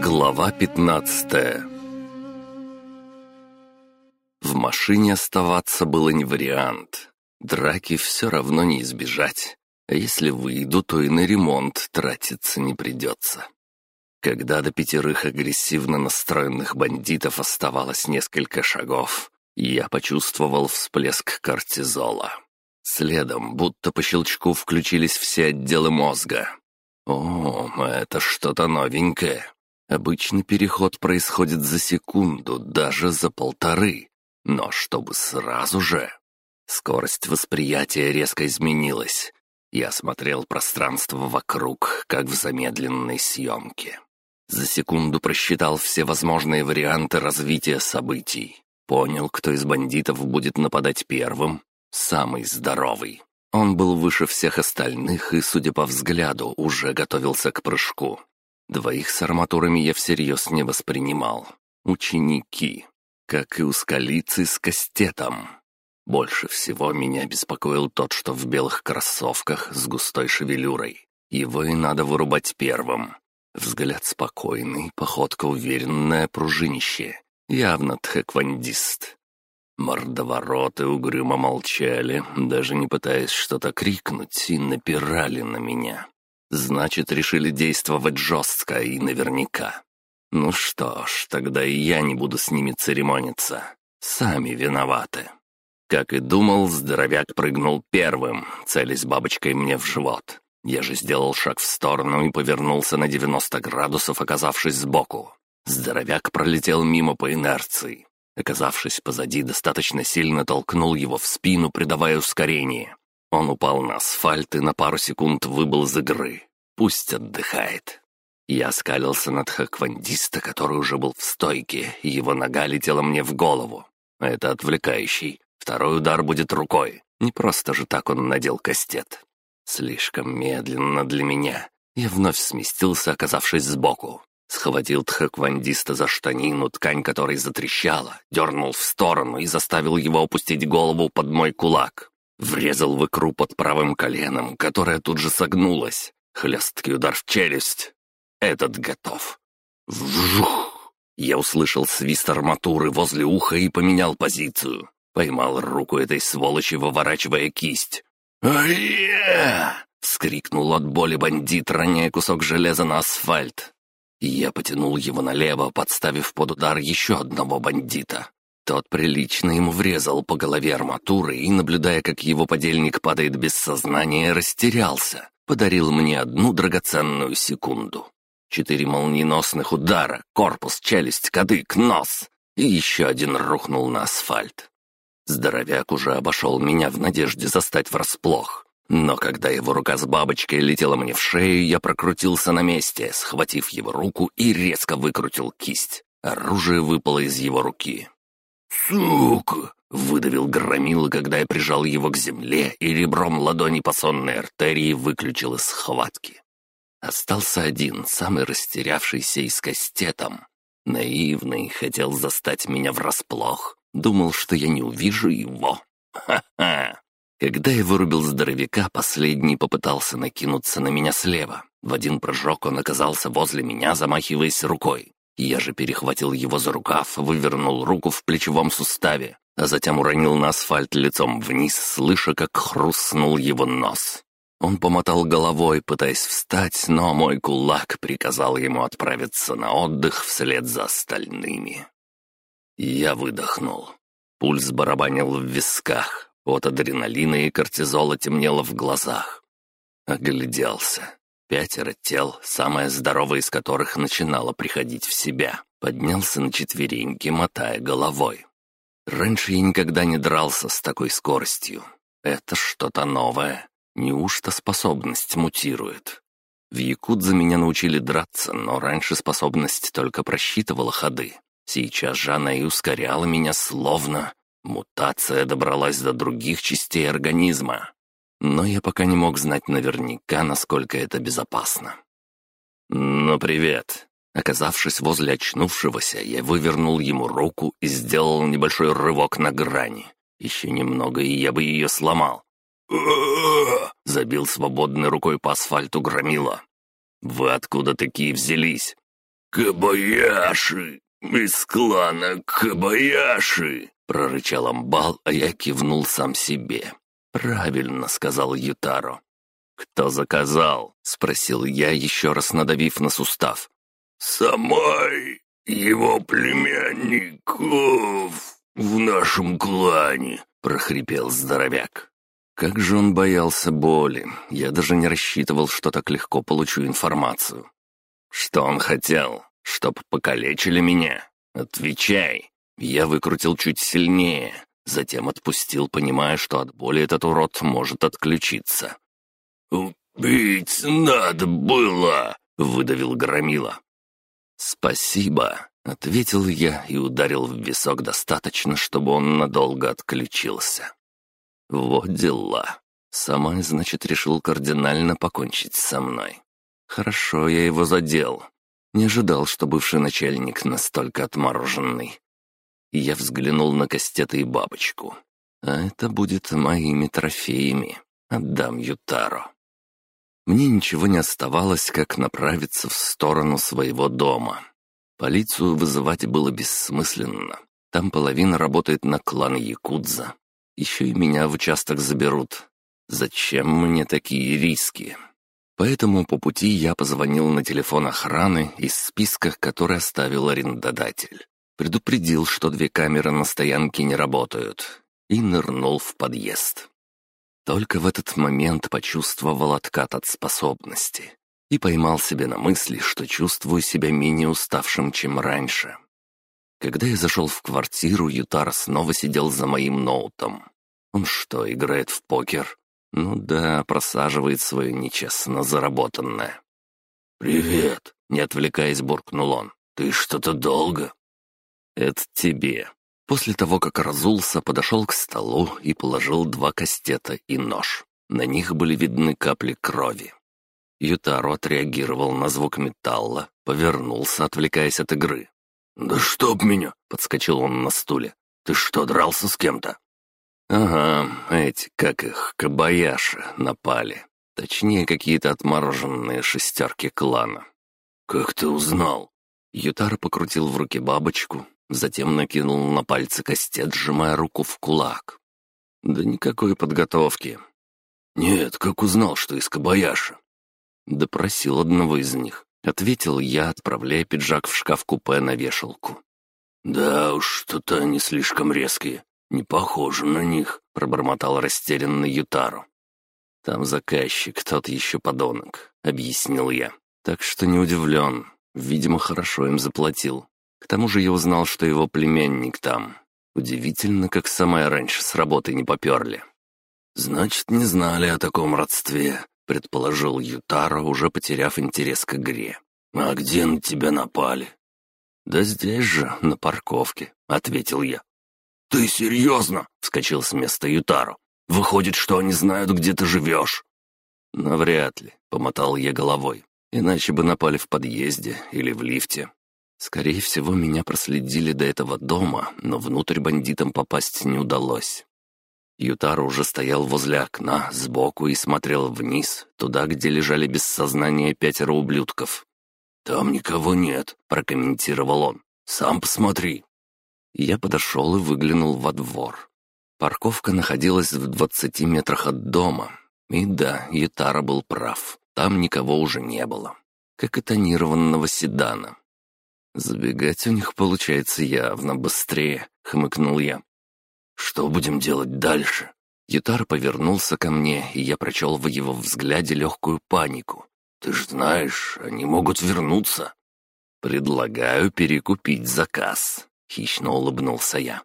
Глава 15 В машине оставаться было не вариант. Драки все равно не избежать. А если выйду, то и на ремонт тратиться не придется. Когда до пятерых агрессивно настроенных бандитов оставалось несколько шагов, я почувствовал всплеск кортизола. Следом, будто по щелчку, включились все отделы мозга. О, это что-то новенькое. Обычный переход происходит за секунду, даже за полторы. Но чтобы сразу же... Скорость восприятия резко изменилась. Я смотрел пространство вокруг, как в замедленной съемке. За секунду просчитал все возможные варианты развития событий. Понял, кто из бандитов будет нападать первым. Самый здоровый. Он был выше всех остальных и, судя по взгляду, уже готовился к прыжку. Двоих с арматурами я всерьез не воспринимал. Ученики. Как и у скалицы с кастетом. Больше всего меня беспокоил тот, что в белых кроссовках с густой шевелюрой. Его и надо вырубать первым. Взгляд спокойный, походка уверенная, пружинище. Явно тхэквондист. Мордовороты угрюмо молчали, даже не пытаясь что-то крикнуть, и напирали на меня. Значит, решили действовать жестко и наверняка. Ну что ж, тогда и я не буду с ними церемониться. Сами виноваты. Как и думал, здоровяк прыгнул первым, целясь бабочкой мне в живот. Я же сделал шаг в сторону и повернулся на 90 градусов, оказавшись сбоку. Здоровяк пролетел мимо по инерции. Оказавшись позади, достаточно сильно толкнул его в спину, придавая ускорение. Он упал на асфальт и на пару секунд выбыл из игры. Пусть отдыхает. Я скалился над хаквандиста, который уже был в стойке, и его нога летела мне в голову. Это отвлекающий. Второй удар будет рукой. Не просто же так он надел кастет. Слишком медленно для меня. Я вновь сместился, оказавшись сбоку. Схватил тхэквондиста за штанину, ткань которой затрещала, дернул в сторону и заставил его опустить голову под мой кулак. Врезал в икру под правым коленом, которая тут же согнулась. Хлесткий удар в челюсть. Этот готов. Вжух! Я услышал свист арматуры возле уха и поменял позицию. Поймал руку этой сволочи, выворачивая кисть. «Ай-я!» — вскрикнул от боли бандит, роняя кусок железа на асфальт. Я потянул его налево, подставив под удар еще одного бандита. Тот прилично ему врезал по голове арматуры и, наблюдая, как его подельник падает без сознания, растерялся. Подарил мне одну драгоценную секунду. Четыре молниеносных удара, корпус, челюсть, кадык, нос. И еще один рухнул на асфальт. Здоровяк уже обошел меня в надежде застать врасплох. Но когда его рука с бабочкой летела мне в шею, я прокрутился на месте, схватив его руку и резко выкрутил кисть. Оружие выпало из его руки. «Сука!» — выдавил громила, когда я прижал его к земле и ребром ладони по сонной артерии выключил из схватки. Остался один, самый растерявшийся и с кастетом. Наивный, хотел застать меня врасплох. Думал, что я не увижу его. Ха-ха! Когда я вырубил здоровяка, последний попытался накинуться на меня слева. В один прыжок он оказался возле меня, замахиваясь рукой. Я же перехватил его за рукав, вывернул руку в плечевом суставе, а затем уронил на асфальт лицом вниз, слыша, как хрустнул его нос. Он помотал головой, пытаясь встать, но мой кулак приказал ему отправиться на отдых вслед за остальными. Я выдохнул. Пульс барабанил в висках, от адреналина и кортизола темнело в глазах. Огляделся. Пятеро тел, самое здоровое из которых начинало приходить в себя. Поднялся на четвереньки, мотая головой. Раньше я никогда не дрался с такой скоростью. Это что-то новое. Неужто способность мутирует? В Якудзе меня научили драться, но раньше способность только просчитывала ходы. Сейчас же она и ускоряла меня словно... Мутация добралась до других частей организма но я пока не мог знать наверняка, насколько это безопасно. «Ну, привет!» Оказавшись возле очнувшегося, я вывернул ему руку и сделал небольшой рывок на грани. Еще немного, и я бы ее сломал. Забил свободной рукой по асфальту громила. Вы откуда такие взялись?» «Кабаяши! Из клана Кабаяши!» — прорычал амбал, а я кивнул сам себе. «Правильно», — сказал Ютаро. «Кто заказал?» — спросил я, еще раз надавив на сустав. «Самай, его племянников в нашем клане», — прохрипел здоровяк. Как же он боялся боли. Я даже не рассчитывал, что так легко получу информацию. Что он хотел? Чтоб покалечили меня? Отвечай. Я выкрутил чуть сильнее, затем отпустил, понимая, что от боли этот урод может отключиться. «Убить надо было!» — выдавил Громила. «Спасибо», — ответил я и ударил в висок достаточно, чтобы он надолго отключился. Вот дела. Сама, значит, решил кардинально покончить со мной. Хорошо, я его задел. Не ожидал, что бывший начальник настолько отмороженный. Я взглянул на кастета и бабочку. А это будет моими трофеями. Отдам Ютаро. Мне ничего не оставалось, как направиться в сторону своего дома. Полицию вызывать было бессмысленно. Там половина работает на клан Якудза. Еще и меня в участок заберут. Зачем мне такие риски? Поэтому по пути я позвонил на телефон охраны из списка, который оставил арендодатель. Предупредил, что две камеры на стоянке не работают, и нырнул в подъезд. Только в этот момент почувствовал откат от способности и поймал себя на мысли, что чувствую себя менее уставшим, чем раньше. Когда я зашел в квартиру, Ютар снова сидел за моим ноутом. Он что, играет в покер? Ну да, просаживает свое нечестно заработанное. «Привет!» — не отвлекаясь, буркнул он. «Ты что-то долго?» «Это тебе». После того, как разулся, подошел к столу и положил два кастета и нож. На них были видны капли крови. Ютаро отреагировал на звук металла, повернулся, отвлекаясь от игры. «Да чтоб меня!» — подскочил он на стуле. «Ты что, дрался с кем-то?» «Ага, эти, как их, кабаяши, напали. Точнее, какие-то отмороженные шестерки клана». «Как ты узнал?» Ютар покрутил в руке бабочку, затем накинул на пальцы костет, сжимая руку в кулак. «Да никакой подготовки». «Нет, как узнал, что из Кабаяша?» Допросил одного из них. Ответил я, отправляя пиджак в шкаф-купе на вешалку. «Да уж, что-то они слишком резкие. «Не похоже на них», — пробормотал растерянный Ютару. «Там заказчик, тот еще подонок», — объяснил я. «Так что не удивлен. Видимо, хорошо им заплатил. К тому же я узнал, что его племянник там. Удивительно, как самая раньше с работы не поперли». «Значит, не знали о таком родстве», — предположил Ютаро, уже потеряв интерес к игре. «А где на тебя напали?» «Да здесь же, на парковке», — ответил я. «Ты серьезно?» — вскочил с места Ютару. «Выходит, что они знают, где ты живешь?» «Навряд ли», — помотал я головой. «Иначе бы напали в подъезде или в лифте. Скорее всего, меня проследили до этого дома, но внутрь бандитам попасть не удалось». Ютару уже стоял возле окна, сбоку и смотрел вниз, туда, где лежали без сознания пятеро ублюдков. «Там никого нет», — прокомментировал он. «Сам посмотри». Я подошел и выглянул во двор. Парковка находилась в двадцати метрах от дома. И да, Ютара был прав. Там никого уже не было. Как и тонированного седана. «Забегать у них получается явно быстрее», — хмыкнул я. «Что будем делать дальше?» Ютар повернулся ко мне, и я прочел в его взгляде легкую панику. «Ты ж знаешь, они могут вернуться». «Предлагаю перекупить заказ», — хищно улыбнулся я.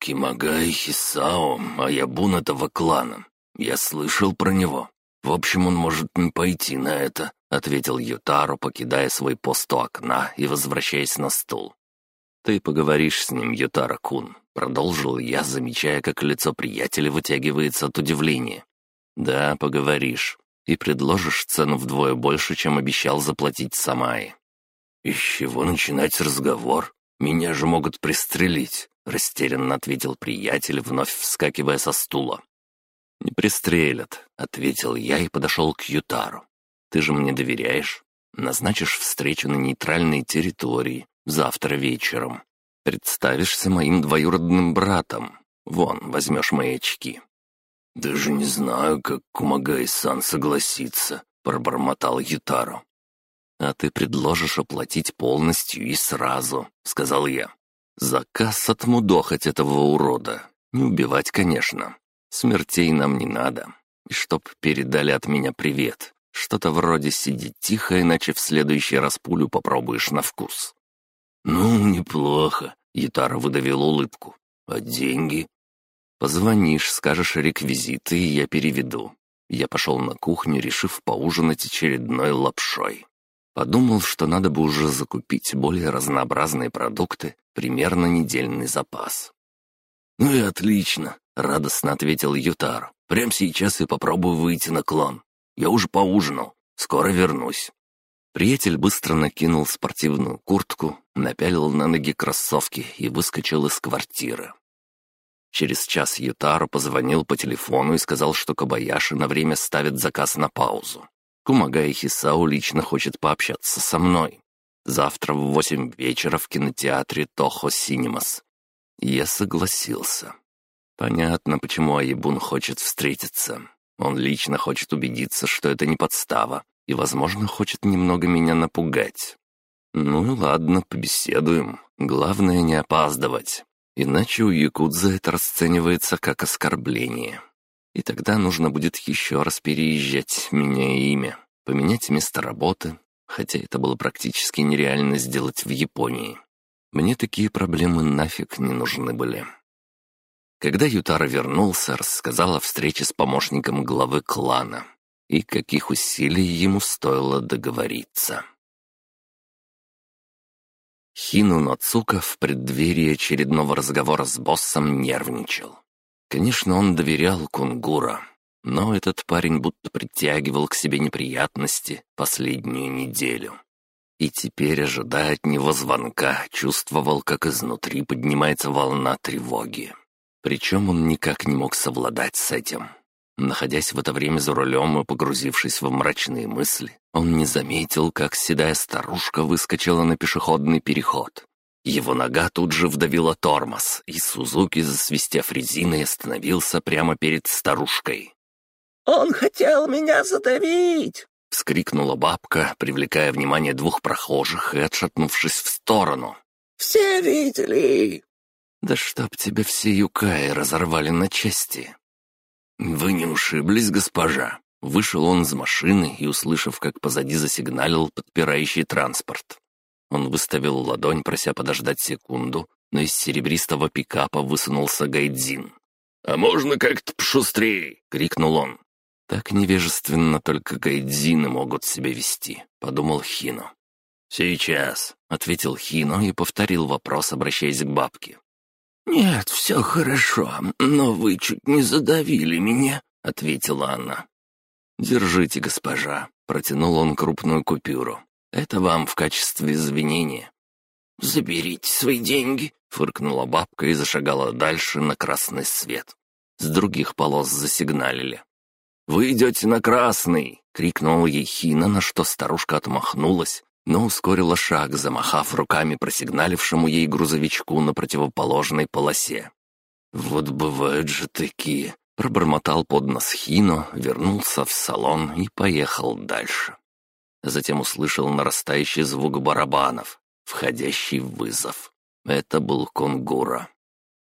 «Кимагай Хисао, Аябун этого клана. Я слышал про него. В общем, он может не пойти на это», — ответил Ютаро, покидая свой пост у окна и возвращаясь на стул. «Ты поговоришь с ним, Ютаро-кун», — продолжил я, замечая, как лицо приятеля вытягивается от удивления. «Да, поговоришь. И предложишь цену вдвое больше, чем обещал заплатить Самай». «Из чего начинать разговор?» «Меня же могут пристрелить», — растерянно ответил приятель, вновь вскакивая со стула. «Не пристрелят», — ответил я и подошел к Ютару. «Ты же мне доверяешь? Назначишь встречу на нейтральной территории завтра вечером. Представишься моим двоюродным братом. Вон, возьмешь мои очки». «Даже не знаю, как Кумагай-сан согласится», — пробормотал Ютару. «А ты предложишь оплатить полностью и сразу», — сказал я. «Заказ отмудохать этого урода. Не убивать, конечно. Смертей нам не надо. И чтоб передали от меня привет. Что-то вроде «сиди тихо, иначе в следующий раз пулю попробуешь на вкус». «Ну, неплохо», — Ятара выдавил улыбку. «А деньги?» «Позвонишь, скажешь реквизиты, и я переведу». Я пошел на кухню, решив поужинать очередной лапшой. Подумал, что надо бы уже закупить более разнообразные продукты, примерно недельный запас. «Ну и отлично», — радостно ответил Ютар. «Прямо сейчас и попробую выйти на клон. Я уже поужинал. Скоро вернусь». Приятель быстро накинул спортивную куртку, напялил на ноги кроссовки и выскочил из квартиры. Через час Ютару позвонил по телефону и сказал, что Кабаяши на время ставит заказ на паузу. Кумагай Хисау лично хочет пообщаться со мной. Завтра в восемь вечера в кинотеатре Тохо Синемас. Я согласился. Понятно, почему Айбун хочет встретиться. Он лично хочет убедиться, что это не подстава, и, возможно, хочет немного меня напугать. Ну ладно, побеседуем. Главное не опаздывать. Иначе у Якудза это расценивается как оскорбление. И тогда нужно будет еще раз переезжать, меняя имя, поменять место работы, хотя это было практически нереально сделать в Японии. Мне такие проблемы нафиг не нужны были. Когда Ютара вернулся, рассказал о встрече с помощником главы клана и каких усилий ему стоило договориться. Хину Нацука в преддверии очередного разговора с боссом нервничал. Конечно, он доверял Кунгура, но этот парень будто притягивал к себе неприятности последнюю неделю. И теперь, ожидая от него звонка, чувствовал, как изнутри поднимается волна тревоги. Причем он никак не мог совладать с этим. Находясь в это время за рулем и погрузившись в мрачные мысли, он не заметил, как седая старушка выскочила на пешеходный переход. Его нога тут же вдавила тормоз, и Сузуки, засвистев резиной, остановился прямо перед старушкой. «Он хотел меня задавить!» — вскрикнула бабка, привлекая внимание двух прохожих и отшатнувшись в сторону. «Все видели!» «Да чтоб тебя все юкаи разорвали на части!» «Вы не ушиблись, госпожа?» Вышел он из машины и, услышав, как позади засигналил подпирающий транспорт. Он выставил ладонь, прося подождать секунду, но из серебристого пикапа высунулся Гайдзин. «А можно как-то пошустрее?» — крикнул он. «Так невежественно только Гайдзины могут себя вести», — подумал Хино. «Сейчас», — ответил Хино и повторил вопрос, обращаясь к бабке. «Нет, все хорошо, но вы чуть не задавили меня», — ответила она. «Держите, госпожа», — протянул он крупную купюру. «Это вам в качестве извинения». «Заберите свои деньги», — фыркнула бабка и зашагала дальше на красный свет. С других полос засигналили. «Вы идете на красный!» — крикнул ей Хина, на что старушка отмахнулась но ускорила шаг, замахав руками просигналившему ей грузовичку на противоположной полосе. «Вот бывают же такие!» — пробормотал под нос Хино, вернулся в салон и поехал дальше. Затем услышал нарастающий звук барабанов, входящий в вызов. Это был Конгура.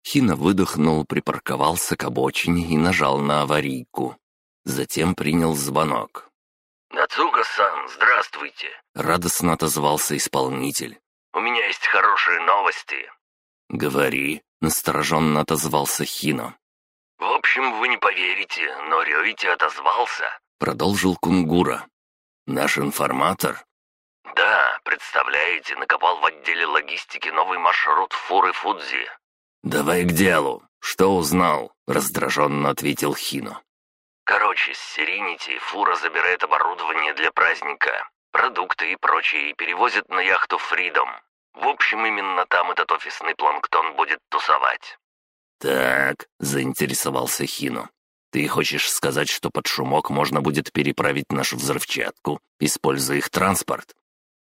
Хина выдохнул, припарковался к обочине и нажал на аварийку. Затем принял звонок. «Нацука-сан, здравствуйте!» — радостно отозвался исполнитель. «У меня есть хорошие новости». «Говори», — настороженно отозвался Хино. «В общем, вы не поверите, но Рёити отозвался», — продолжил Кунгура. «Наш информатор?» «Да, представляете, накопал в отделе логистики новый маршрут фуры Фудзи». «Давай к делу. Что узнал?» — раздраженно ответил Хино. Короче, с Сиринити фура забирает оборудование для праздника, продукты и прочее и перевозит на яхту Фридом. В общем, именно там этот офисный планктон будет тусовать. «Так», — заинтересовался Хину, — Ты хочешь сказать, что под шумок можно будет переправить нашу взрывчатку, используя их транспорт?»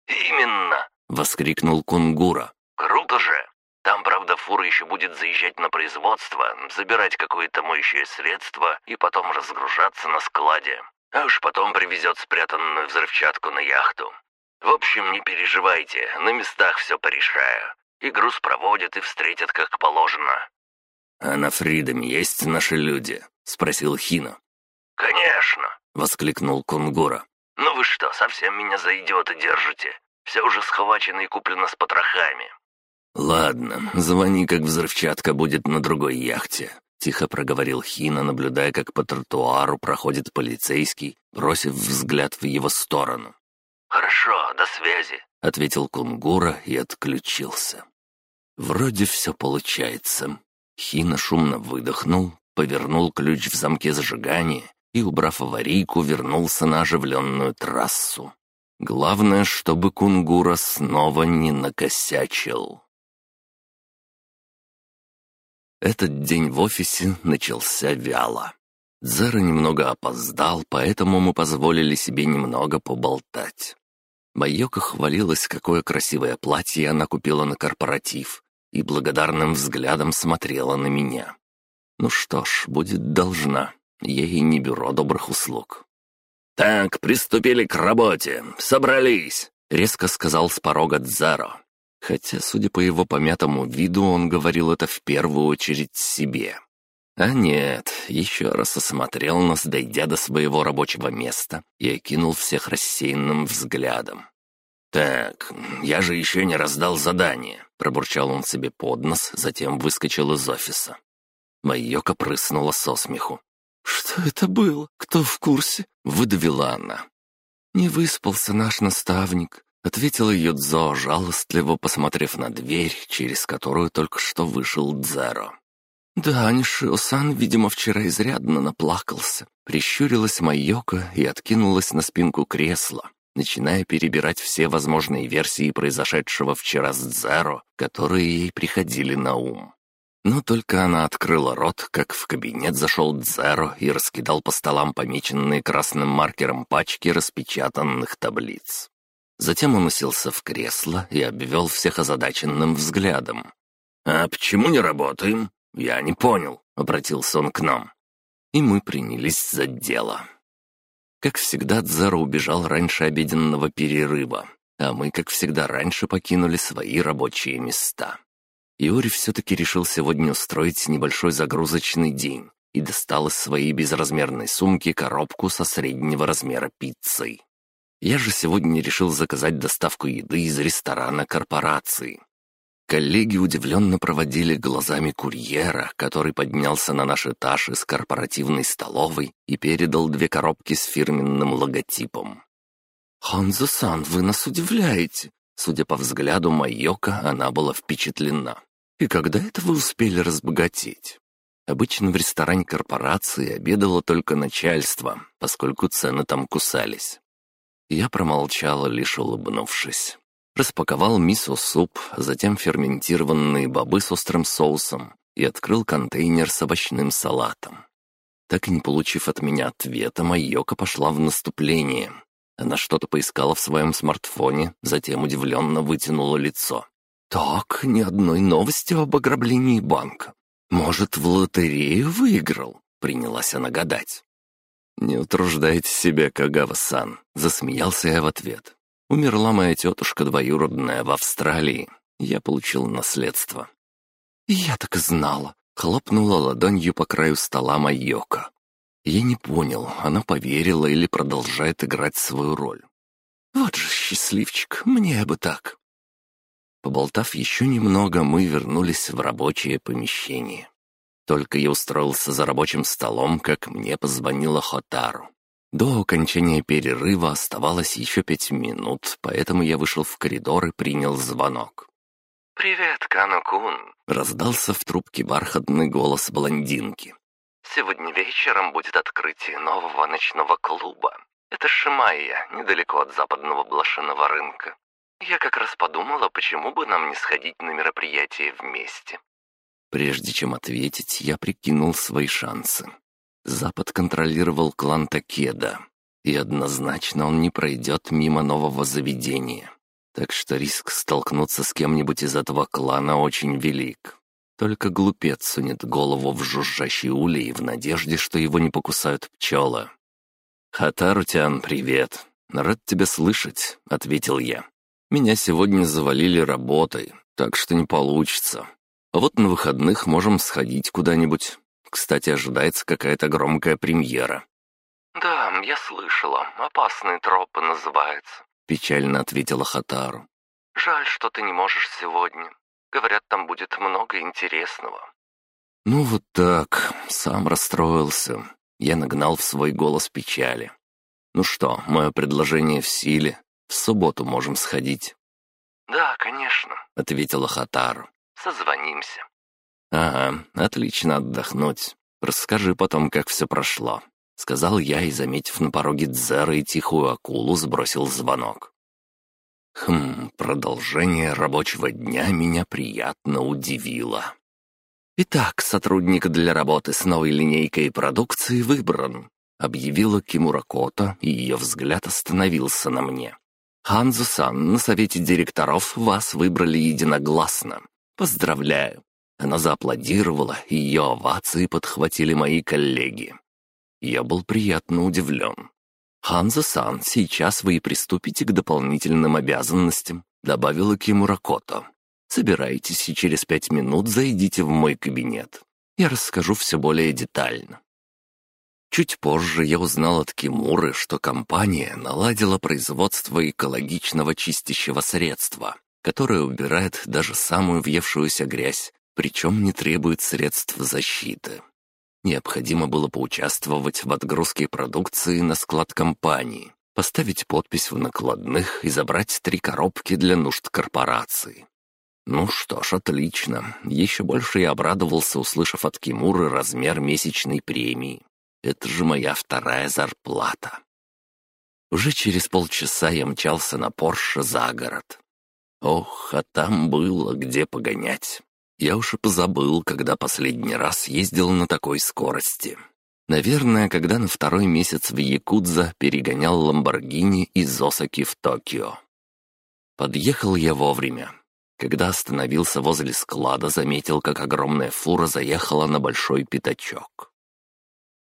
«Именно!» — воскликнул Кунгура. «Круто же! Фура еще будет заезжать на производство, забирать какое-то моющее средство и потом разгружаться на складе. А уж потом привезет спрятанную взрывчатку на яхту. В общем, не переживайте, на местах все порешаю. И груз проводят и встретят как положено». «А на Фридоме есть наши люди?» — спросил Хина. «Конечно!» — воскликнул Кунгура. «Ну вы что, совсем меня за идиота держите? Все уже схвачено и куплено с потрохами. «Ладно, звони, как взрывчатка будет на другой яхте», — тихо проговорил Хина, наблюдая, как по тротуару проходит полицейский, бросив взгляд в его сторону. «Хорошо, до связи», — ответил Кунгура и отключился. «Вроде все получается». Хина шумно выдохнул, повернул ключ в замке зажигания и, убрав аварийку, вернулся на оживленную трассу. Главное, чтобы Кунгура снова не накосячил. Этот день в офисе начался вяло. Зара немного опоздал, поэтому мы позволили себе немного поболтать. Байока хвалилась, какое красивое платье она купила на корпоратив, и благодарным взглядом смотрела на меня. Ну что ж, будет должна. Ей не бюро добрых услуг. «Так, приступили к работе. Собрались!» — резко сказал с порога Дзаро. Хотя, судя по его помятому виду, он говорил это в первую очередь себе. А нет, еще раз осмотрел нас, дойдя до своего рабочего места, и окинул всех рассеянным взглядом. «Так, я же еще не раздал задание», — пробурчал он себе под нос, затем выскочил из офиса. Майока прыснула со смеху. «Что это было? Кто в курсе?» — выдавила она. «Не выспался наш наставник. Ответила Юдзо, жалостливо посмотрев на дверь, через которую только что вышел Дзеро. «Да, Нишио-сан, видимо, вчера изрядно наплакался». Прищурилась Майока и откинулась на спинку кресла, начиная перебирать все возможные версии произошедшего вчера с Дзеро, которые ей приходили на ум. Но только она открыла рот, как в кабинет зашел Дзеро и раскидал по столам помеченные красным маркером пачки распечатанных таблиц. Затем он уселся в кресло и обвел всех озадаченным взглядом. «А почему не работаем? Я не понял», — обратился он к нам. И мы принялись за дело. Как всегда, Дзаро убежал раньше обеденного перерыва, а мы, как всегда, раньше покинули свои рабочие места. Иори все-таки решил сегодня устроить небольшой загрузочный день и достал из своей безразмерной сумки коробку со среднего размера пиццей. Я же сегодня решил заказать доставку еды из ресторана корпорации. Коллеги удивленно проводили глазами курьера, который поднялся на наш этаж из корпоративной столовой и передал две коробки с фирменным логотипом. «Ханзо-сан, вы нас удивляете!» Судя по взгляду Майока, она была впечатлена. «И когда это вы успели разбогатеть?» Обычно в ресторане корпорации обедало только начальство, поскольку цены там кусались. Я промолчала, лишь улыбнувшись. Распаковал мисо-суп, затем ферментированные бобы с острым соусом и открыл контейнер с овощным салатом. Так и не получив от меня ответа, Майока пошла в наступление. Она что-то поискала в своем смартфоне, затем удивленно вытянула лицо. «Так, ни одной новости об ограблении банка. Может, в лотерею выиграл?» — принялась она гадать. «Не утруждайте себя, Кагава-сан», — засмеялся я в ответ. «Умерла моя тетушка двоюродная в Австралии. Я получил наследство». «Я так и знала», — хлопнула ладонью по краю стола Майока. Я не понял, она поверила или продолжает играть свою роль. «Вот же счастливчик, мне бы так». Поболтав еще немного, мы вернулись в рабочее помещение. Только я устроился за рабочим столом, как мне позвонила Хотару. До окончания перерыва оставалось еще пять минут, поэтому я вышел в коридор и принял звонок. «Привет, Канокун!» — раздался в трубке бархатный голос блондинки. «Сегодня вечером будет открытие нового ночного клуба. Это Шимайя, недалеко от западного блошиного рынка. Я как раз подумала, почему бы нам не сходить на мероприятие вместе. Прежде чем ответить, я прикинул свои шансы. Запад контролировал клан Такеда, и однозначно он не пройдет мимо нового заведения. Так что риск столкнуться с кем-нибудь из этого клана очень велик. Только глупец сунет голову в жужжащий улей в надежде, что его не покусают пчелы. «Хатарутян, привет. Рад тебя слышать», — ответил я. «Меня сегодня завалили работой, так что не получится. Вот на выходных можем сходить куда-нибудь. Кстати, ожидается какая-то громкая премьера». «Да, я слышала. Опасные тропы называется», — печально ответила Хатару. «Жаль, что ты не можешь сегодня. Говорят, там будет много интересного». «Ну вот так, сам расстроился». Я нагнал в свой голос печали. «Ну что, мое предложение в силе. В субботу можем сходить». «Да, конечно», — ответила Хатару. «Созвонимся». «Ага, отлично отдохнуть. Расскажи потом, как все прошло», — сказал я и, заметив на пороге Дзера и тихую акулу, сбросил звонок. Хм, продолжение рабочего дня меня приятно удивило. «Итак, сотрудник для работы с новой линейкой продукции выбран», — объявила Кимура Кота, и ее взгляд остановился на мне. «Ханзу-сан, на совете директоров вас выбрали единогласно. Поздравляю!» Она зааплодировала, и ее овации подхватили мои коллеги. Я был приятно удивлен. «Ханзо-сан, сейчас вы и приступите к дополнительным обязанностям», — добавила Кимура Кото. «Собирайтесь и через пять минут зайдите в мой кабинет. Я расскажу все более детально». Чуть позже я узнал от Кимуры, что компания наладила производство экологичного чистящего средства, которое убирает даже самую въевшуюся грязь, причем не требует средств защиты. Необходимо было поучаствовать в отгрузке продукции на склад компании, поставить подпись в накладных и забрать три коробки для нужд корпорации. Ну что ж, отлично. Еще больше я обрадовался, услышав от Кимуры размер месячной премии. Это же моя вторая зарплата. Уже через полчаса я мчался на Порше за город. Ох, а там было где погонять. Я уж и позабыл, когда последний раз ездил на такой скорости. Наверное, когда на второй месяц в Якудза перегонял Ламборгини из Осаки в Токио. Подъехал я вовремя. Когда остановился возле склада, заметил, как огромная фура заехала на большой пятачок.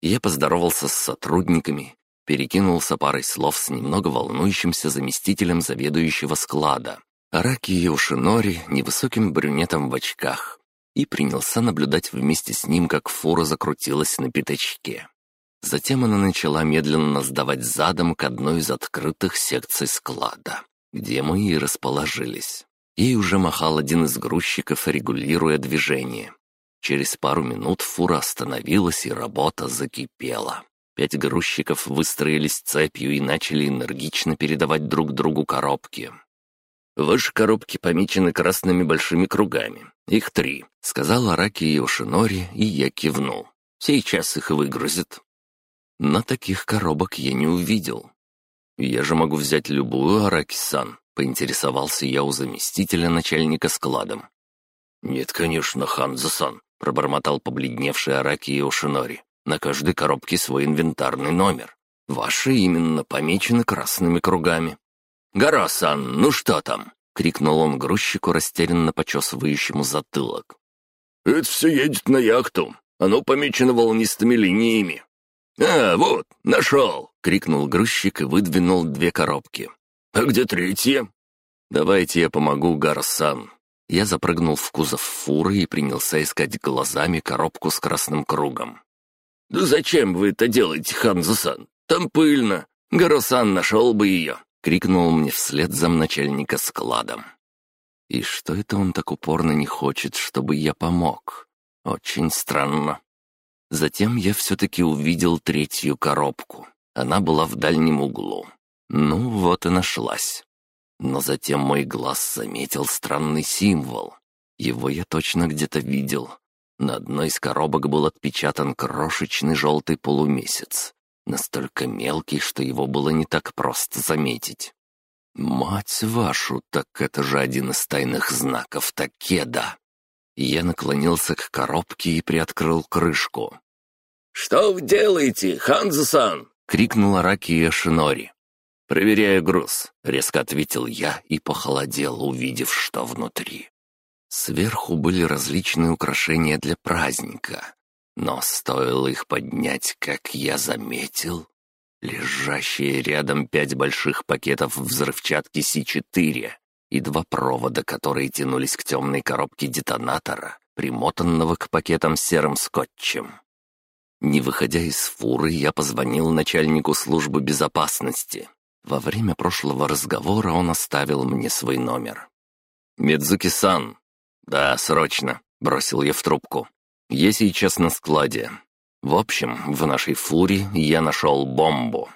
Я поздоровался с сотрудниками, перекинулся парой слов с немного волнующимся заместителем заведующего склада, Араки Йошинори невысоким брюнетом в очках и принялся наблюдать вместе с ним, как фура закрутилась на пятачке. Затем она начала медленно сдавать задом к одной из открытых секций склада, где мы и расположились. Ей уже махал один из грузчиков, регулируя движение. Через пару минут фура остановилась, и работа закипела. Пять грузчиков выстроились цепью и начали энергично передавать друг другу коробки. «Ваши коробки помечены красными большими кругами. Их три», — сказал Араки Йошинори, и я кивнул. «Сейчас их выгрузят». Но таких коробок я не увидел. «Я же могу взять любую, Араки-сан», — поинтересовался я у заместителя начальника складом. «Нет, конечно, Ханзо-сан», — пробормотал побледневший Араки Йошинори. «На каждой коробке свой инвентарный номер. Ваши именно помечены красными кругами. «Гора-сан, ну что там?» — крикнул он грузчику, растерянно почесывающему затылок. «Это все едет на яхту. Оно помечено волнистыми линиями». «А, вот, нашел!» — крикнул грузчик и выдвинул две коробки. «А где третья?» «Давайте я помогу, Гарсан». Я запрыгнул в кузов фуры и принялся искать глазами коробку с красным кругом. «Да зачем вы это делаете, Ханзасан? Там пыльно. Гарасан нашел бы ее. — крикнул мне вслед замначальника складом. И что это он так упорно не хочет, чтобы я помог? Очень странно. Затем я все-таки увидел третью коробку. Она была в дальнем углу. Ну, вот и нашлась. Но затем мой глаз заметил странный символ. Его я точно где-то видел. На одной из коробок был отпечатан крошечный желтый полумесяц настолько мелкий, что его было не так просто заметить. «Мать вашу, так это же один из тайных знаков Такеда!» Я наклонился к коробке и приоткрыл крышку. «Что вы делаете, Ханзусан?» — крикнула Ракия Шинори. «Проверяю груз», — резко ответил я и похолодел, увидев, что внутри. Сверху были различные украшения для праздника, но стоило их поднять, как я заметил, лежащие рядом пять больших пакетов взрывчатки С-4 и два провода, которые тянулись к темной коробке детонатора, примотанного к пакетам серым скотчем. Не выходя из фуры, я позвонил начальнику службы безопасности. Во время прошлого разговора он оставил мне свой номер. «Медзуки-сан!» «Да, срочно!» — бросил я в трубку. «Я сейчас на складе. В общем, в нашей фуре я нашел бомбу».